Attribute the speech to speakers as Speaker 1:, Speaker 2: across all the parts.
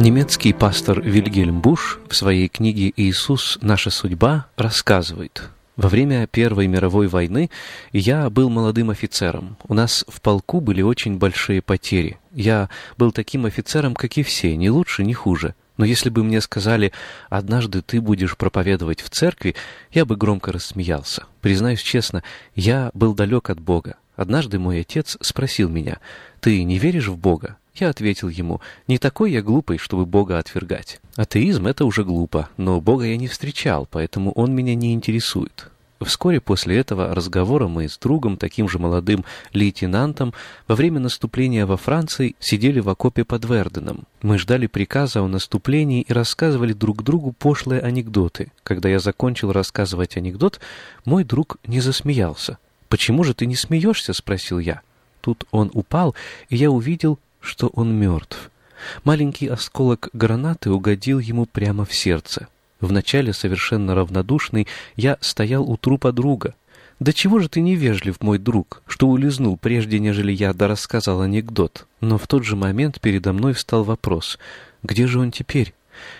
Speaker 1: Немецкий пастор Вильгельм Буш в своей книге «Иисус. Наша судьба» рассказывает, во время Первой мировой войны я был молодым офицером. У нас в полку были очень большие потери. Я был таким офицером, как и все, ни лучше, ни хуже. Но если бы мне сказали «однажды ты будешь проповедовать в церкви», я бы громко рассмеялся. Признаюсь честно, я был далек от Бога. Однажды мой отец спросил меня «Ты не веришь в Бога?» Я ответил ему, не такой я глупый, чтобы Бога отвергать. Атеизм — это уже глупо, но Бога я не встречал, поэтому он меня не интересует. Вскоре после этого разговора мы с другом, таким же молодым лейтенантом, во время наступления во Франции сидели в окопе под Верденом. Мы ждали приказа о наступлении и рассказывали друг другу пошлые анекдоты. Когда я закончил рассказывать анекдот, мой друг не засмеялся. «Почему же ты не смеешься?» — спросил я. Тут он упал, и я увидел, что он мертв. Маленький осколок гранаты угодил ему прямо в сердце. Вначале, совершенно равнодушный, я стоял у трупа друга. «Да чего же ты невежлив, мой друг, что улизнул, прежде нежели я дорассказал анекдот?» Но в тот же момент передо мной встал вопрос, где же он теперь?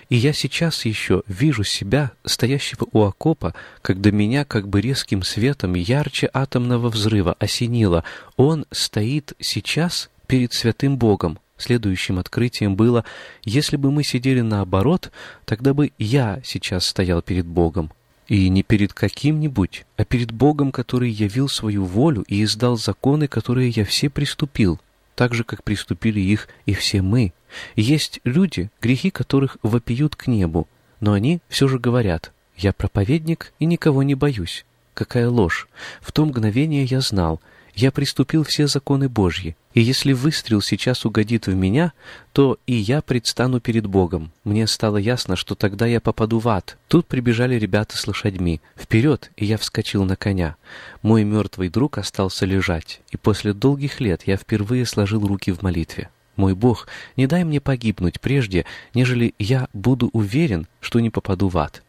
Speaker 1: И я сейчас еще вижу себя, стоящего у окопа, когда меня как бы резким светом ярче атомного взрыва осенило. Он стоит сейчас перед святым Богом. Следующим открытием было, если бы мы сидели наоборот, тогда бы я сейчас стоял перед Богом. И не перед каким-нибудь, а перед Богом, который явил свою волю и издал законы, которые я все приступил, так же, как приступили их и все мы. Есть люди, грехи которых вопиют к небу, но они все же говорят, «Я проповедник и никого не боюсь». Какая ложь! В то мгновение я знал — я приступил все законы Божьи, и если выстрел сейчас угодит в меня, то и я предстану перед Богом. Мне стало ясно, что тогда я попаду в ад. Тут прибежали ребята с лошадьми. Вперед, и я вскочил на коня. Мой мертвый друг остался лежать, и после долгих лет я впервые сложил руки в молитве. Мой Бог, не дай мне погибнуть прежде, нежели я буду уверен, что не попаду в ад.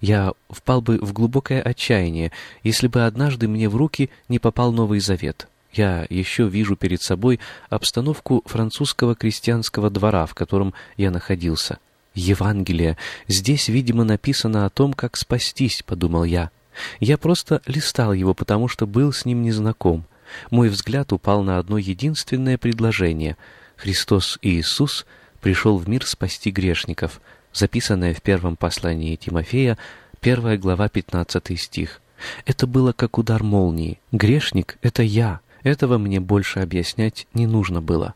Speaker 1: Я впал бы в глубокое отчаяние, если бы однажды мне в руки не попал Новый Завет. Я еще вижу перед собой обстановку французского крестьянского двора, в котором я находился. Евангелие. Здесь, видимо, написано о том, как спастись, подумал я. Я просто листал его, потому что был с ним незнаком. Мой взгляд упал на одно единственное предложение. Христос Иисус пришел в мир спасти грешников — записанное в первом послании Тимофея, первая глава, 15 стих. Это было как удар молнии. Грешник — это я. Этого мне больше объяснять не нужно было.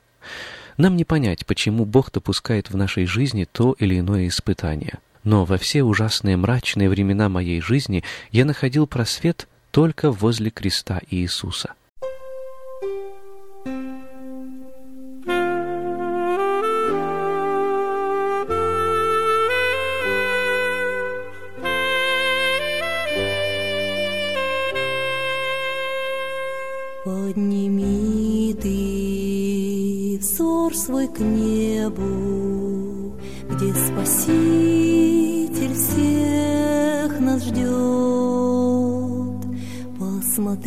Speaker 1: Нам не понять, почему Бог допускает в нашей жизни то или иное испытание. Но во все ужасные мрачные времена моей жизни я находил просвет только возле креста Иисуса.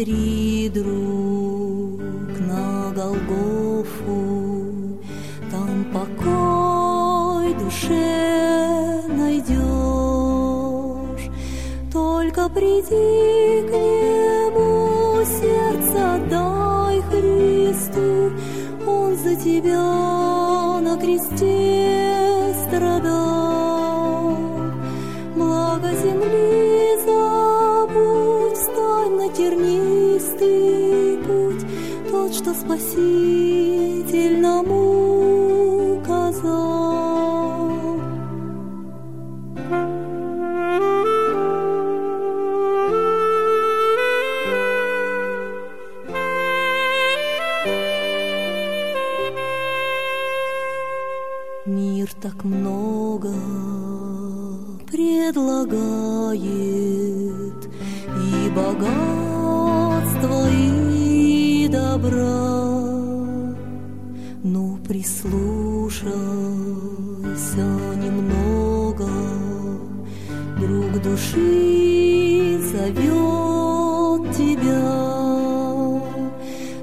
Speaker 2: Посмотри, друг, на Голгофу, покой душе найдешь. Только приди к нему, сердце дай Христу, Он за тебя на кресте страдал. Благо земли забудь, встань на тернистый путь, тот, что Спаситель нам указал. Мир так много предлагает и богатства, и добра. Ну, прислушайся немного, друг души зовет тебя.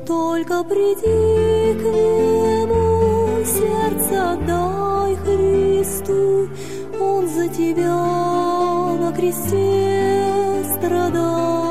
Speaker 2: Только приди к нему, сердце дай Христу, Он за тебя на кресте страдал.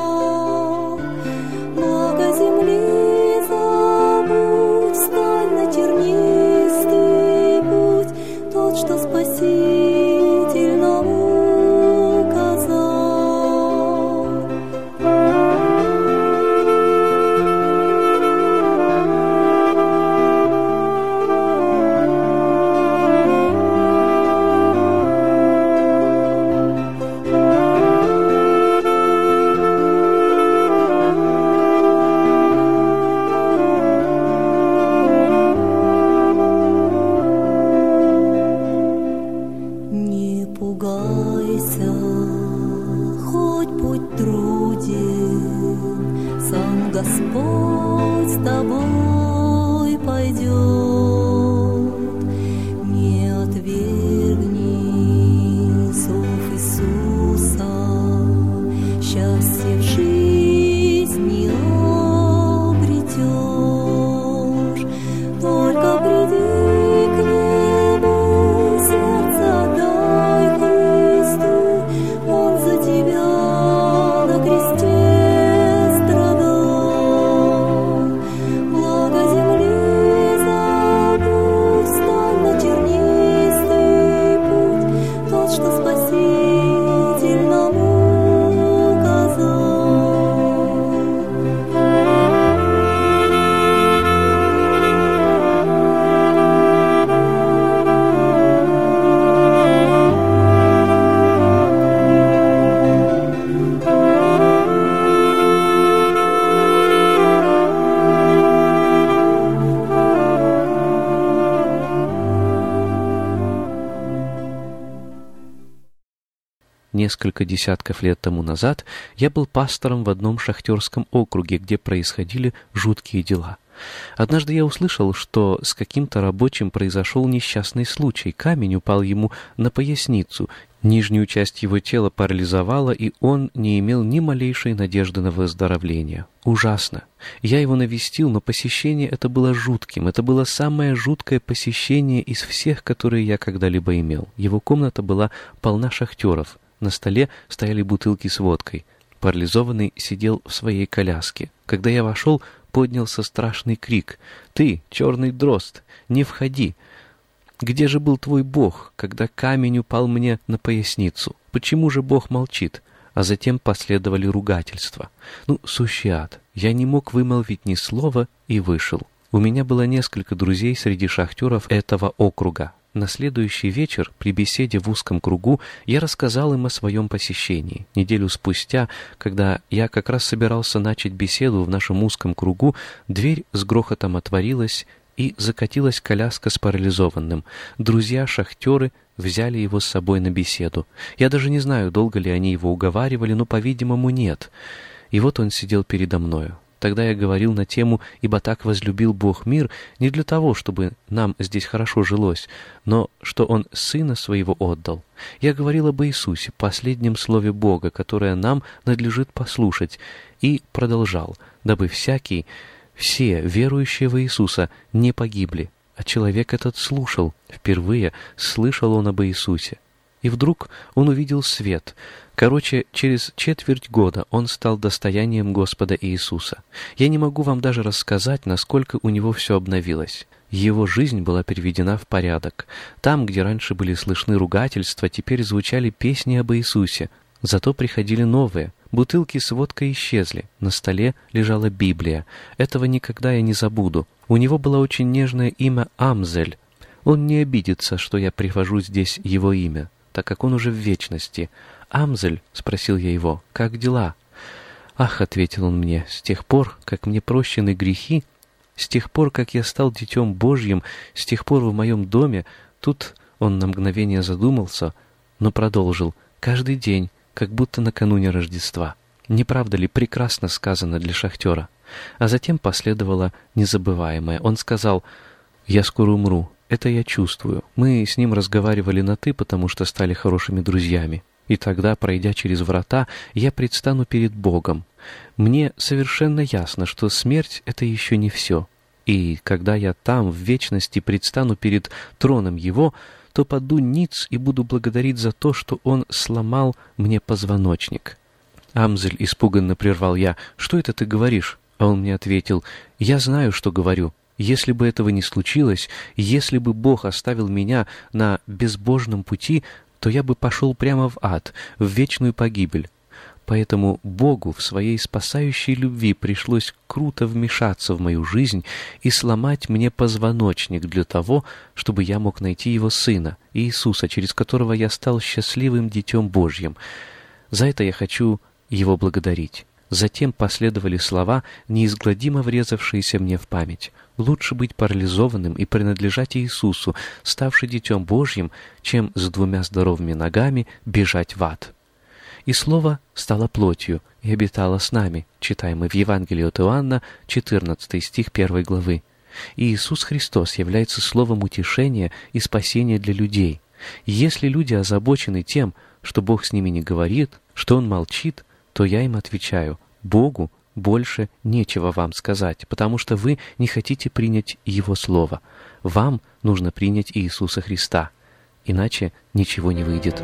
Speaker 2: Не
Speaker 1: Несколько десятков лет тому назад я был пастором в одном шахтерском округе, где происходили жуткие дела. Однажды я услышал, что с каким-то рабочим произошел несчастный случай. Камень упал ему на поясницу, нижнюю часть его тела парализовало, и он не имел ни малейшей надежды на выздоровление. Ужасно. Я его навестил, но посещение это было жутким. Это было самое жуткое посещение из всех, которые я когда-либо имел. Его комната была полна шахтеров. На столе стояли бутылки с водкой. Парализованный сидел в своей коляске. Когда я вошел, поднялся страшный крик. «Ты, черный дрозд, не входи!» Где же был твой Бог, когда камень упал мне на поясницу? Почему же Бог молчит? А затем последовали ругательства. Ну, сущий ад. Я не мог вымолвить ни слова и вышел. У меня было несколько друзей среди шахтеров этого округа. На следующий вечер при беседе в узком кругу я рассказал им о своем посещении. Неделю спустя, когда я как раз собирался начать беседу в нашем узком кругу, дверь с грохотом отворилась, и закатилась коляска с парализованным. Друзья-шахтеры взяли его с собой на беседу. Я даже не знаю, долго ли они его уговаривали, но, по-видимому, нет. И вот он сидел передо мною. Тогда я говорил на тему «Ибо так возлюбил Бог мир» не для того, чтобы нам здесь хорошо жилось, но что Он Сына Своего отдал. Я говорил об Иисусе, последнем Слове Бога, которое нам надлежит послушать, и продолжал, дабы всякий, все верующие в Иисуса не погибли, а человек этот слушал. Впервые слышал он об Иисусе. И вдруг он увидел свет. Короче, через четверть года он стал достоянием Господа Иисуса. Я не могу вам даже рассказать, насколько у него все обновилось. Его жизнь была переведена в порядок. Там, где раньше были слышны ругательства, теперь звучали песни об Иисусе. Зато приходили новые. Бутылки с водкой исчезли. На столе лежала Библия. Этого никогда я не забуду. У него было очень нежное имя Амзель. Он не обидится, что я привожу здесь его имя, так как он уже в вечности. «Амзель?» — спросил я его. «Как дела?» «Ах», — ответил он мне, — «с тех пор, как мне прощены грехи, с тех пор, как я стал Детем Божьим, с тех пор в моем доме...» Тут он на мгновение задумался, но продолжил. «Каждый день, как будто накануне Рождества. Не правда ли прекрасно сказано для шахтера?» А затем последовало незабываемое. Он сказал, «Я скоро умру, это я чувствую. Мы с ним разговаривали на «ты», потому что стали хорошими друзьями. И тогда, пройдя через врата, я предстану перед Богом. Мне совершенно ясно, что смерть — это еще не все. И когда я там, в вечности, предстану перед троном Его, то паду ниц и буду благодарить за то, что Он сломал мне позвоночник». «Амзель», — испуганно прервал я, — «что это ты говоришь?» А он мне ответил, «Я знаю, что говорю. Если бы этого не случилось, если бы Бог оставил меня на безбожном пути, то я бы пошел прямо в ад, в вечную погибель. Поэтому Богу в своей спасающей любви пришлось круто вмешаться в мою жизнь и сломать мне позвоночник для того, чтобы я мог найти Его Сына, Иисуса, через которого я стал счастливым Детем Божьим. За это я хочу Его благодарить. Затем последовали слова, неизгладимо врезавшиеся мне в память. Лучше быть парализованным и принадлежать Иисусу, ставший Детем Божьим, чем с двумя здоровыми ногами бежать в ад. И Слово стало плотью и обитало с нами, читаем мы в Евангелии от Иоанна, 14 стих 1 главы. И Иисус Христос является словом утешения и спасения для людей. Если люди озабочены тем, что Бог с ними не говорит, что Он молчит, то я им отвечаю, Богу больше нечего вам сказать, потому что вы не хотите принять Его Слово. Вам нужно принять Иисуса Христа, иначе ничего не выйдет.